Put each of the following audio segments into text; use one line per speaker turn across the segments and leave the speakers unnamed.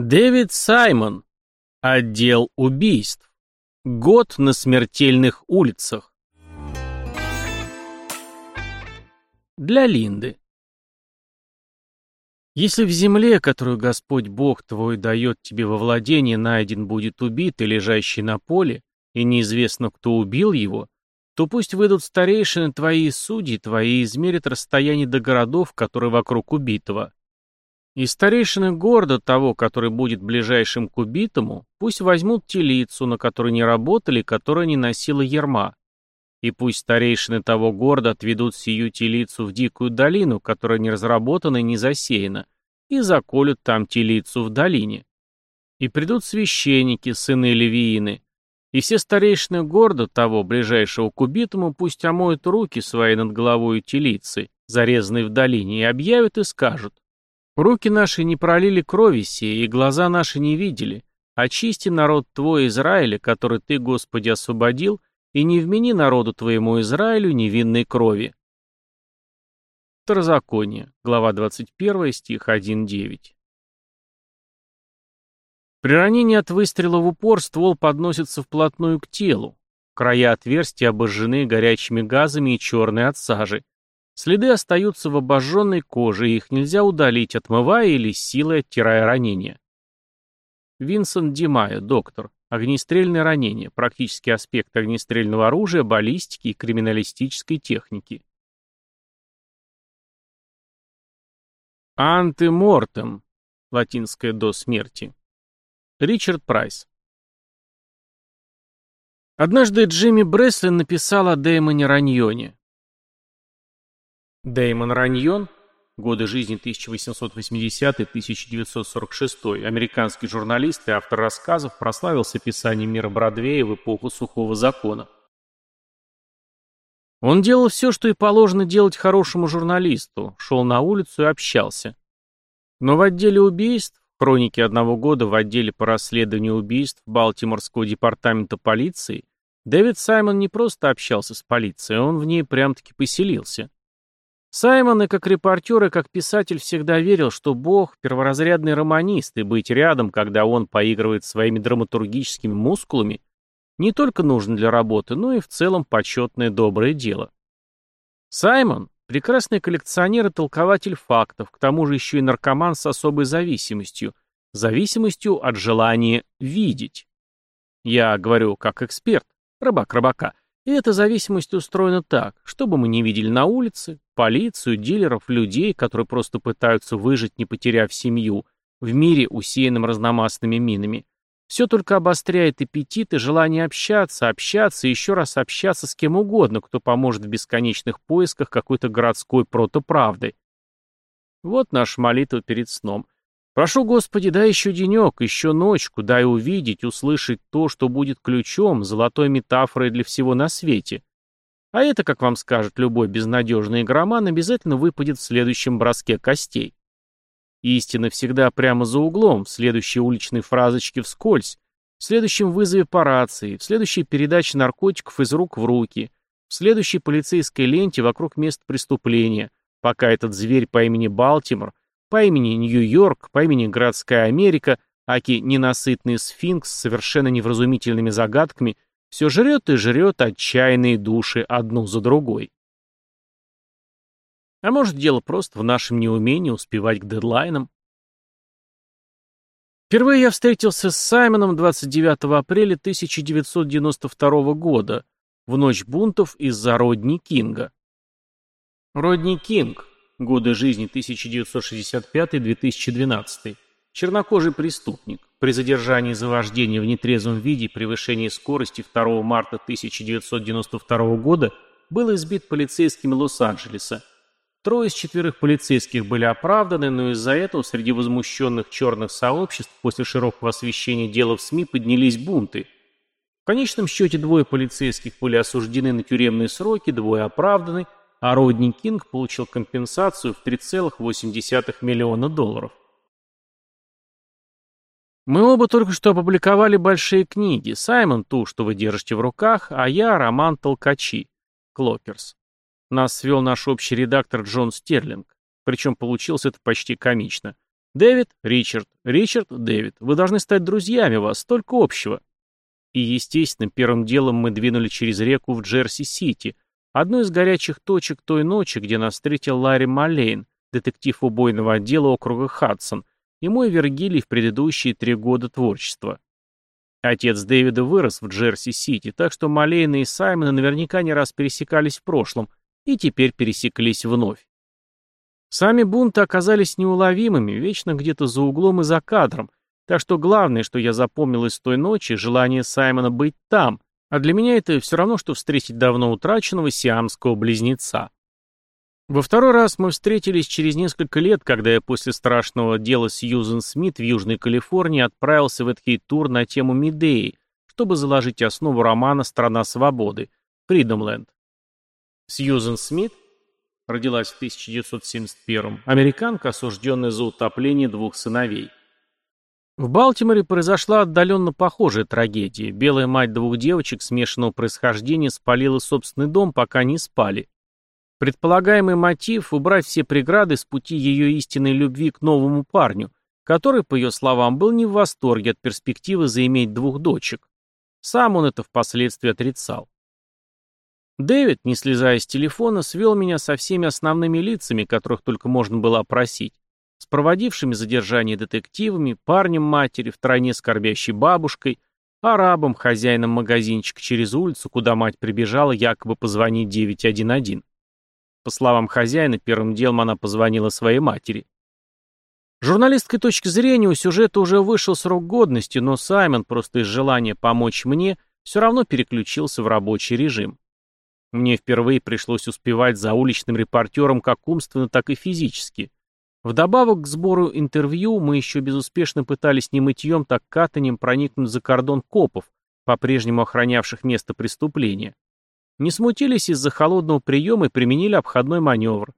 Дэвид Саймон. Отдел убийств. Год на смертельных улицах. Для Линды. Если в земле, которую Господь Бог твой дает тебе во владение, найден будет убитый, лежащий на поле, и неизвестно, кто убил его, то пусть выйдут старейшины твои и судьи твои и измерят расстояние до городов, которые вокруг убитого. И старейшины города того, который будет ближайшим к убитому, пусть возьмут телицу, на которой не работали, которая не носила ерма. И пусть старейшины того города отведут сию телицу в дикую долину, которая не разработана и не засеяна, и заколют там телицу в долине. И придут священники, сыны Левиины, и все старейшины города того, ближайшего к убитому, пусть омоют руки свои над головой телицы, зарезанной в долине, и объявят и скажут, Руки наши не пролили крови сей, и глаза наши не видели. Очисти народ твой Израиля, который ты, Господи, освободил, и не вмени народу твоему Израилю невинной крови. Второзаконие, глава 21, стих 1-9. При ранении от выстрела в упор ствол подносится вплотную к телу. Края отверстия обожжены горячими газами и черные от сажи. Следы остаются в обожженной коже, и их нельзя удалить, отмывая или силой оттирая ранение. Винсент Димайо, доктор. Огнестрельное ранение. Практический аспект огнестрельного оружия, баллистики и криминалистической техники. Антемортем. Латинское «до смерти». Ричард Прайс. Однажды Джимми Бреслин написал о Дэймоне Раньоне. Дэймон Раньон, годы жизни 1880-1946, американский журналист и автор рассказов, прославился писанием мира Бродвея в эпоху сухого закона. Он делал все, что и положено делать хорошему журналисту, шел на улицу и общался. Но в отделе убийств, хроники одного года в отделе по расследованию убийств Балтиморского департамента полиции, Дэвид Саймон не просто общался с полицией, он в ней прям-таки поселился. Саймон и как репортер, и как писатель всегда верил, что Бог – перворазрядный романист, и быть рядом, когда он поигрывает своими драматургическими мускулами, не только нужно для работы, но и в целом почетное доброе дело. Саймон – прекрасный коллекционер и толкователь фактов, к тому же еще и наркоман с особой зависимостью, зависимостью от желания видеть. Я говорю как эксперт, рыбак рыбака – и эта зависимость устроена так, чтобы мы не видели на улице, полицию, дилеров, людей, которые просто пытаются выжить, не потеряв семью, в мире, усеянном разномастными минами. Все только обостряет аппетит и желание общаться, общаться и еще раз общаться с кем угодно, кто поможет в бесконечных поисках какой-то городской протоправды. Вот наша молитва перед сном. Прошу, Господи, дай еще денек, еще ночку, дай увидеть, услышать то, что будет ключом, золотой метафорой для всего на свете. А это, как вам скажет любой безнадежный игроман, обязательно выпадет в следующем броске костей. Истина всегда прямо за углом, в следующей уличной фразочке вскользь, в следующем вызове по рации, в следующей передаче наркотиков из рук в руки, в следующей полицейской ленте вокруг мест преступления, пока этот зверь по имени Балтимор по имени Нью-Йорк, по имени Городская Америка, аки ненасытный сфинкс с совершенно невразумительными загадками, все жрет и жрет отчаянные души одну за другой. А может, дело просто в нашем неумении успевать к дедлайнам? Впервые я встретился с Саймоном 29 апреля 1992 года, в ночь бунтов из-за Родни Кинга. Родни Кинг, Годы жизни 1965-2012. Чернокожий преступник. При задержании за вождение в нетрезвом виде и превышении скорости 2 марта 1992 года был избит полицейскими Лос-Анджелеса. Трое из четверых полицейских были оправданы, но из-за этого среди возмущенных черных сообществ после широкого освещения дела в СМИ поднялись бунты. В конечном счете двое полицейских были осуждены на тюремные сроки, двое оправданы – а Родни Кинг получил компенсацию в 3,8 миллиона долларов. Мы оба только что опубликовали большие книги. Саймон ту, что вы держите в руках, а я роман «Толкачи» Clockers. Нас свел наш общий редактор Джон Стерлинг. Причем получилось это почти комично. Дэвид, Ричард, Ричард, Дэвид. Вы должны стать друзьями, у вас столько общего. И, естественно, первым делом мы двинули через реку в Джерси-Сити, одну из горячих точек той ночи, где нас встретил Ларри Маллейн, детектив убойного отдела округа Хадсон, и мой Вергилий в предыдущие три года творчества. Отец Дэвида вырос в Джерси-Сити, так что Малейна и Саймона наверняка не раз пересекались в прошлом и теперь пересеклись вновь. Сами бунты оказались неуловимыми, вечно где-то за углом и за кадром, так что главное, что я запомнил из той ночи, желание Саймона быть там, а для меня это все равно, что встретить давно утраченного сиамского близнеца. Во второй раз мы встретились через несколько лет, когда я после страшного дела Сьюзен Смит в Южной Калифорнии отправился в этот тур на тему Медеи, чтобы заложить основу романа «Страна свободы» Фридомленд. Сьюзен Смит родилась в 1971 американка, осужденная за утопление двух сыновей. В Балтиморе произошла отдаленно похожая трагедия. Белая мать двух девочек смешанного происхождения спалила собственный дом, пока не спали. Предполагаемый мотив – убрать все преграды с пути ее истинной любви к новому парню, который, по ее словам, был не в восторге от перспективы заиметь двух дочек. Сам он это впоследствии отрицал. Дэвид, не слезая с телефона, свел меня со всеми основными лицами, которых только можно было опросить, с проводившими задержание детективами, парнем матери, втройне скорбящей бабушкой, арабом, хозяином магазинчика через улицу, куда мать прибежала якобы позвонить 911. По словам хозяина, первым делом она позвонила своей матери. Журналистской точки зрения у сюжета уже вышел срок годности, но Саймон просто из желания помочь мне все равно переключился в рабочий режим. Мне впервые пришлось успевать за уличным репортером как умственно, так и физически. Вдобавок к сбору интервью мы еще безуспешно пытались не мытьем, так катанием проникнуть за кордон копов, по-прежнему охранявших место преступления. Не смутились из-за холодного приема и применили обходной маневр.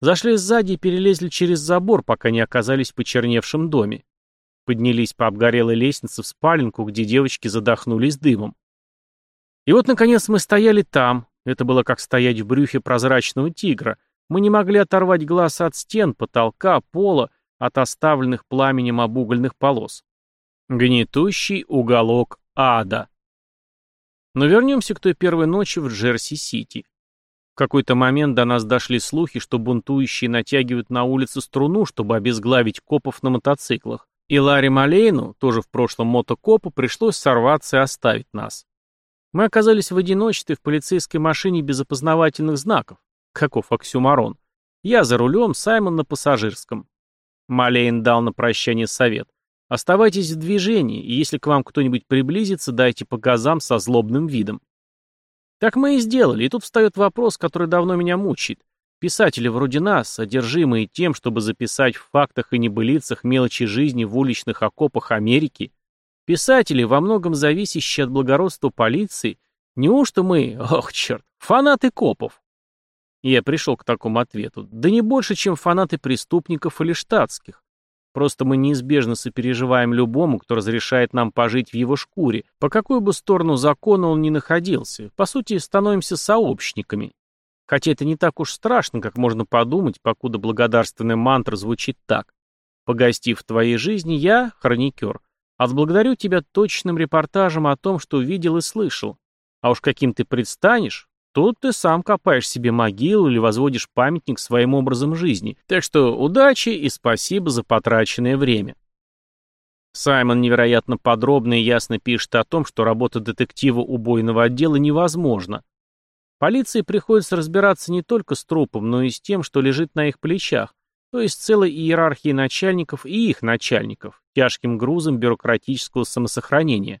Зашли сзади и перелезли через забор, пока не оказались в почерневшем доме. Поднялись по обгорелой лестнице в спаленку, где девочки задохнулись дымом. И вот, наконец, мы стояли там, это было как стоять в брюхе прозрачного тигра. Мы не могли оторвать глаз от стен, потолка, пола, от оставленных пламенем обугольных полос. Гнетущий уголок ада. Но вернемся к той первой ночи в Джерси-Сити. В какой-то момент до нас дошли слухи, что бунтующие натягивают на улице струну, чтобы обезглавить копов на мотоциклах. И Ларри Малейну, тоже в прошлом мотокопу, пришлось сорваться и оставить нас. Мы оказались в одиночестве в полицейской машине без опознавательных знаков. Каков оксюмарон. Я за рулем, Саймон на пассажирском. Малейн дал на прощание совет. Оставайтесь в движении, и если к вам кто-нибудь приблизится, дайте по газам со злобным видом. Так мы и сделали, и тут встает вопрос, который давно меня мучает. Писатели вроде нас, одержимые тем, чтобы записать в фактах и небылицах мелочи жизни в уличных окопах Америки, Писатели, во многом зависящие от благородства полиции, неужто мы, ох, черт, фанаты копов? я пришел к такому ответу. Да не больше, чем фанаты преступников или штатских. Просто мы неизбежно сопереживаем любому, кто разрешает нам пожить в его шкуре, по какую бы сторону закона он ни находился. По сути, становимся сообщниками. Хотя это не так уж страшно, как можно подумать, покуда благодарственная мантра звучит так. Погостив в твоей жизни, я, хроникер, Отблагодарю тебя точным репортажем о том, что видел и слышал. А уж каким ты предстанешь, тут ты сам копаешь себе могилу или возводишь памятник своим образом жизни. Так что удачи и спасибо за потраченное время. Саймон невероятно подробно и ясно пишет о том, что работа детектива убойного отдела невозможна. Полиции приходится разбираться не только с трупом, но и с тем, что лежит на их плечах, то есть целой иерархии начальников и их начальников, тяжким грузом бюрократического самосохранения.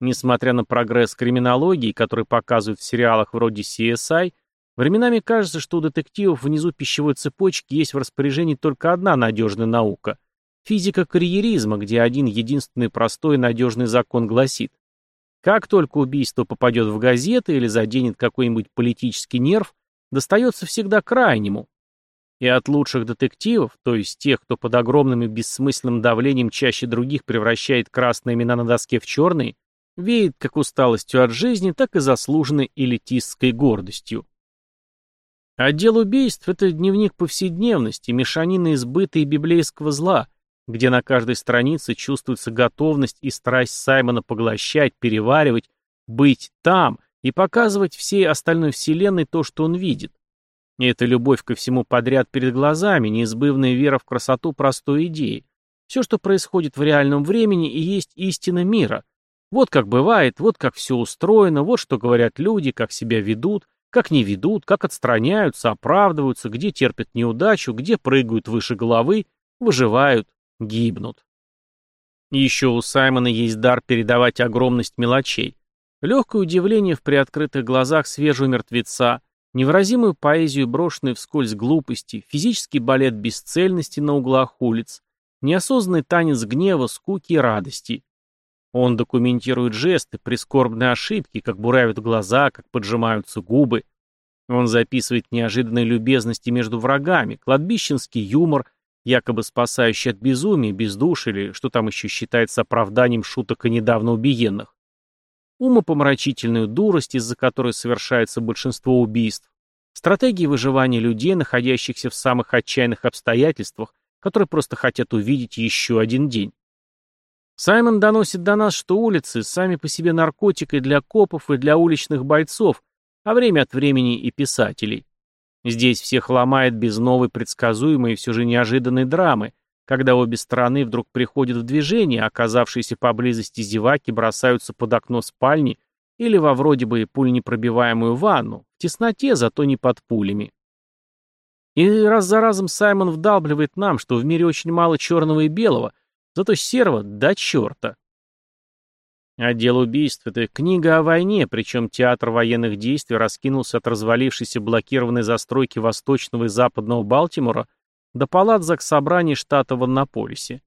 Несмотря на прогресс криминологии, который показывают в сериалах вроде CSI, временами кажется, что у детективов внизу пищевой цепочки есть в распоряжении только одна надежная наука – физика карьеризма, где один единственный простой и надежный закон гласит как только убийство попадет в газеты или заденет какой-нибудь политический нерв, достается всегда крайнему, и от лучших детективов, то есть тех, кто под огромным и бессмысленным давлением чаще других превращает красные имена на доске в черные, веет как усталостью от жизни, так и заслуженной элитистской гордостью. Отдел убийств — это дневник повседневности, мешанина избыта и библейского зла, где на каждой странице чувствуется готовность и страсть Саймона поглощать, переваривать, быть там и показывать всей остальной вселенной то, что он видит. И это любовь ко всему подряд перед глазами, неизбывная вера в красоту простой идеи. Все, что происходит в реальном времени, и есть истина мира. Вот как бывает, вот как все устроено, вот что говорят люди, как себя ведут, как не ведут, как отстраняются, оправдываются, где терпят неудачу, где прыгают выше головы, выживают, гибнут. Еще у Саймона есть дар передавать огромность мелочей. Легкое удивление в приоткрытых глазах свежего мертвеца, невыразимую поэзию брошенной вскользь глупости, физический балет бесцельности на углах улиц, неосознанный танец гнева, скуки и радости. Он документирует жесты, прискорбные ошибки, как буравят глаза, как поджимаются губы. Он записывает неожиданные любезности между врагами, кладбищенский юмор, якобы спасающий от безумия, бездушия или что там еще считается оправданием шуток и недавно убиенных. Умопомрачительную дурость, из-за которой совершается большинство убийств. Стратегии выживания людей, находящихся в самых отчаянных обстоятельствах, которые просто хотят увидеть еще один день. Саймон доносит до нас, что улицы сами по себе наркотик и для копов, и для уличных бойцов, а время от времени и писателей. Здесь всех ломает без новой предсказуемой и все же неожиданной драмы, когда обе стороны вдруг приходят в движение, оказавшиеся поблизости зеваки бросаются под окно спальни или во вроде бы пульнепробиваемую ванну, в тесноте, зато не под пулями. И раз за разом Саймон вдалбливает нам, что в мире очень мало черного и белого, Зато серва до черта. Отдел убийств — это книга о войне, причем театр военных действий раскинулся от развалившейся блокированной застройки восточного и западного Балтимора до палат заксобраний штата в Аннаполисе.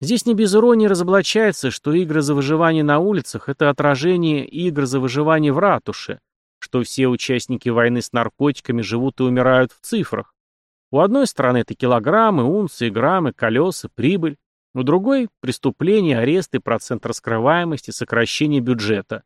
Здесь не без иронии разоблачается, что игры за выживание на улицах — это отражение игр за выживание в ратуше, что все участники войны с наркотиками живут и умирают в цифрах. У одной стороны это килограммы, унции, граммы, колеса, прибыль. У другой – преступления, аресты, процент раскрываемости, сокращение бюджета.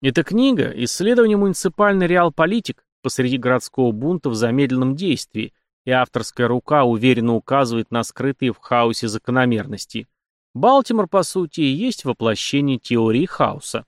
Эта книга – исследование муниципальной реал-политик посреди городского бунта в замедленном действии, и авторская рука уверенно указывает на скрытые в хаосе закономерности. Балтимор, по сути, и есть воплощение теории хаоса.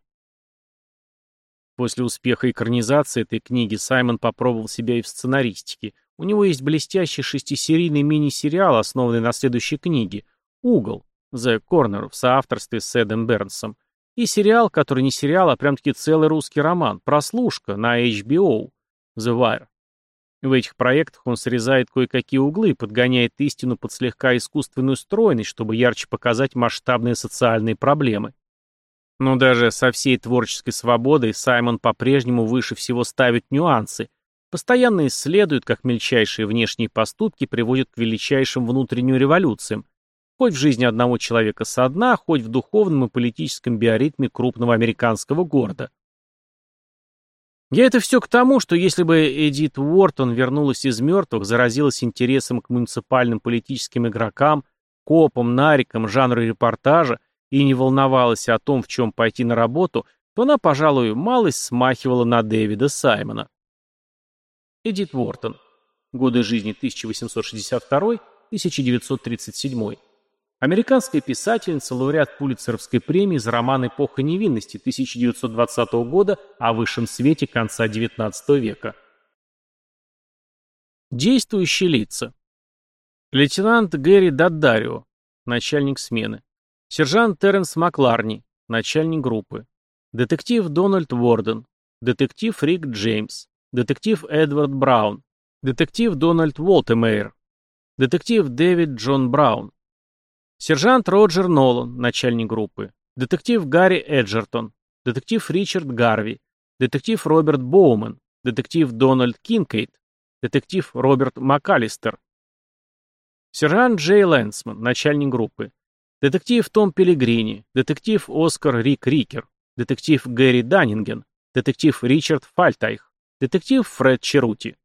После успеха экранизации этой книги Саймон попробовал себя и в сценаристике. У него есть блестящий шестисерийный мини-сериал, основанный на следующей книге – «Угол» The Corner в соавторстве с Эдом Бернсом и сериал, который не сериал, а прям-таки целый русский роман «Прослушка» на HBO The Wire. В этих проектах он срезает кое-какие углы, подгоняет истину под слегка искусственную стройность, чтобы ярче показать масштабные социальные проблемы. Но даже со всей творческой свободой Саймон по-прежнему выше всего ставит нюансы, постоянно исследует, как мельчайшие внешние поступки приводят к величайшим внутренним революциям, Хоть в жизни одного человека со дна, хоть в духовном и политическом биоритме крупного американского города. Я это все к тому, что если бы Эдит Уортон вернулась из мертвых, заразилась интересом к муниципальным политическим игрокам, копам, нарикам, жанру репортажа и не волновалась о том, в чем пойти на работу, то она, пожалуй, малость смахивала на Дэвида Саймона. Эдит Уортон. Годы жизни 1862-1937. Американская писательница, лауреат Пулитцеровской премии за роман «Эпоха невинности» 1920 года о высшем свете конца XIX века. Действующие лица. Лейтенант Гэри Даддарио, начальник смены. Сержант Терренс Макларни, начальник группы. Детектив Дональд Уорден. Детектив Рик Джеймс. Детектив Эдвард Браун. Детектив Дональд Уолтемейр. Детектив Дэвид Джон Браун. Сержант Роджер Нолан, начальник группы. Детектив Гарри Эджертон. Детектив Ричард Гарви. Детектив Роберт Боуман. Детектив Дональд Кинкейт. Детектив Роберт МакАлистер. Сержант Джей Лэнсман, начальник группы. Детектив Том Пелегрини. Детектив Оскар Рик Рикер. Детектив Гэри Даннинген. Детектив Ричард Фальтайх. Детектив Фред Черути.